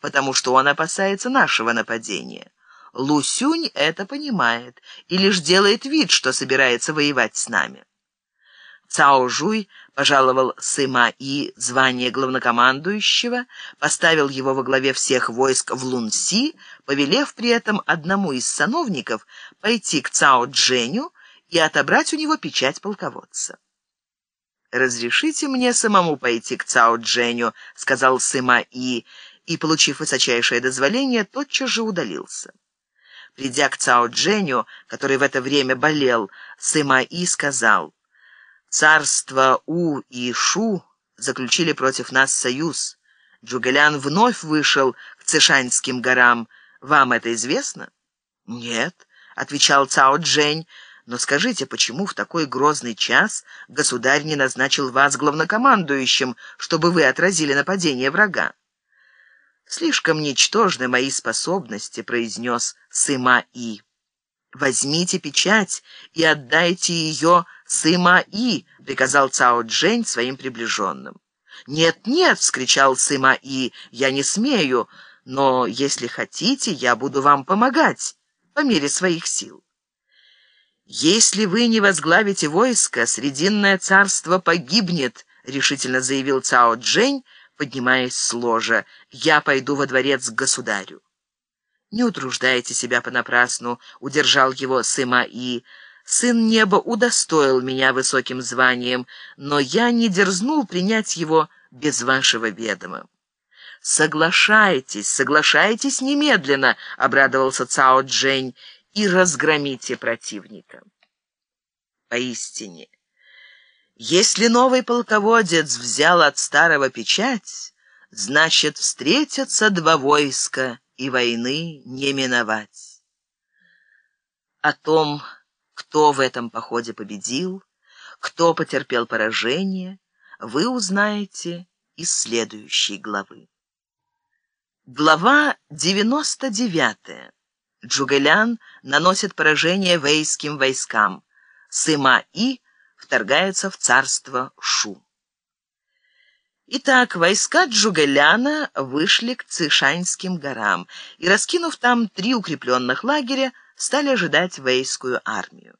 потому что он опасается нашего нападения. Лусюнь это понимает и лишь делает вид, что собирается воевать с нами. Цао Жуй пожаловал Сыма И звание главнокомандующего, поставил его во главе всех войск в Лунси, повелев при этом одному из сановников пойти к Цао Дженю и отобрать у него печать полководца. «Разрешите мне самому пойти к Цао Дженю», — сказал Сыма И, и, получив высочайшее дозволение, тотчас же удалился. Придя к Цао Дженю, который в это время болел, Сыма И сказал, «Царство У и Шу заключили против нас союз. Джугэлян вновь вышел к Цишаньским горам. Вам это известно?» «Нет», — отвечал Цао Джень, — но скажите, почему в такой грозный час государь не назначил вас главнокомандующим, чтобы вы отразили нападение врага? «Слишком ничтожны мои способности», — произнес Сыма-И. «Возьмите печать и отдайте ее Сыма-И», — приказал Цао Джень своим приближенным. «Нет, нет!» — вскричал Сыма-И. «Я не смею, но, если хотите, я буду вам помогать по мере своих сил». «Если вы не возглавите войско, Срединное царство погибнет», — решительно заявил Цао Джень, поднимаясь с ложа. «Я пойду во дворец к государю». «Не утруждайте себя понапрасну», — удержал его Сыма И. «Сын неба удостоил меня высоким званием, но я не дерзнул принять его без вашего ведома». «Соглашайтесь, соглашайтесь немедленно», — обрадовался Цао Джень, — и разгромите противника. Поистине, если новый полководец взял от старого печать, значит, встретятся два войска, и войны не миновать. О том, кто в этом походе победил, кто потерпел поражение, вы узнаете из следующей главы. Глава девяносто девятая. Джугэлян наносит поражение вейским войскам. Сыма-И вторгается в царство Шу. Итак, войска Джугэляна вышли к Цишаньским горам и, раскинув там три укрепленных лагеря, стали ожидать вейскую армию.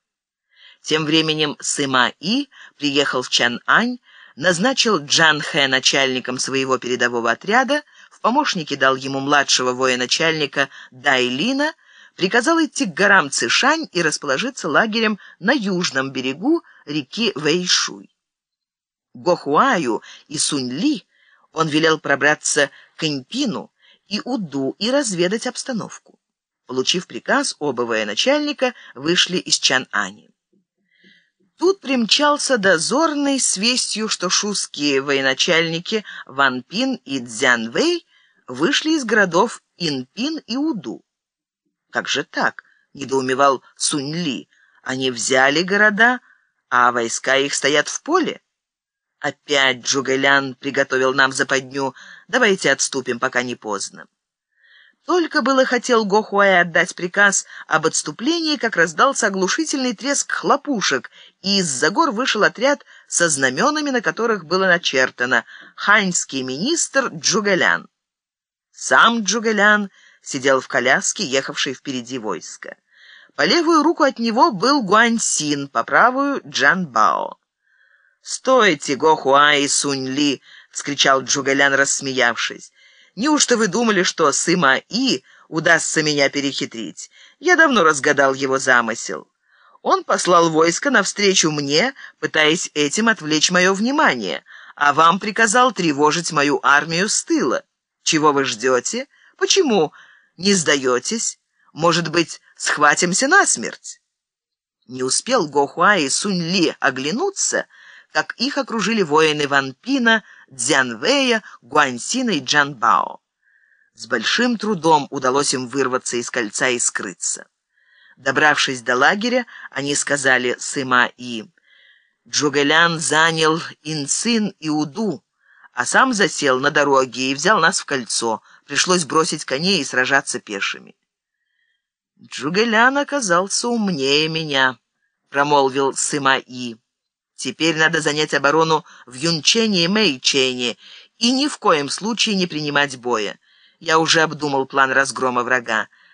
Тем временем Сыма-И приехал в Чан-Ань, назначил Джан Хэ начальником своего передового отряда, в помощники дал ему младшего военачальника Дайлина, приказал идти к горам Цишань и расположиться лагерем на южном берегу реки Вэйшуй. Гохуаю и Сунь-Ли он велел пробраться к Иньпину и Уду и разведать обстановку. Получив приказ, оба военачальника вышли из Чан-Ани. Тут примчался дозорный с вестью, что шуские военачальники Ван Пин и Цзян Вэй вышли из городов Инпин и Уду. «Как же так?» — недоумевал Сунь-Ли. «Они взяли города, а войска их стоят в поле?» «Опять Джугэлян приготовил нам западню. Давайте отступим, пока не поздно». Только было хотел Гохуай отдать приказ об отступлении, как раздался оглушительный треск хлопушек, и из-за гор вышел отряд со знаменами, на которых было начертано «Ханьский министр Джугэлян». Сам Джугэлян сидел в коляске, ехавшей впереди войска. По левую руку от него был Гуаньсин, по правую — Джан Бао. «Стойте, Гохуа и Сунь-Ли!» — вскричал Джугалян, рассмеявшись. «Неужто вы думали, что Сыма-И удастся меня перехитрить? Я давно разгадал его замысел. Он послал войско навстречу мне, пытаясь этим отвлечь мое внимание, а вам приказал тревожить мою армию с тыла. Чего вы ждете? Почему не сдаетесь? Может быть, схватимся насмерть?» Не успел Гохуа и Сунь-Ли оглянуться, как их окружили воины Ван Пина, Дзянвэя, Гуаньсина и Джанбао. С большим трудом удалось им вырваться из кольца и скрыться. Добравшись до лагеря, они сказали Сыма и Джугэлян занял Инцин и Уду, а сам засел на дороге и взял нас в кольцо. Пришлось бросить коней и сражаться пешими. Джугелян оказался умнее меня, промолвил Сыма-И. Теперь надо занять оборону в Юнчене и Мэйчене и ни в коем случае не принимать боя. Я уже обдумал план разгрома врага.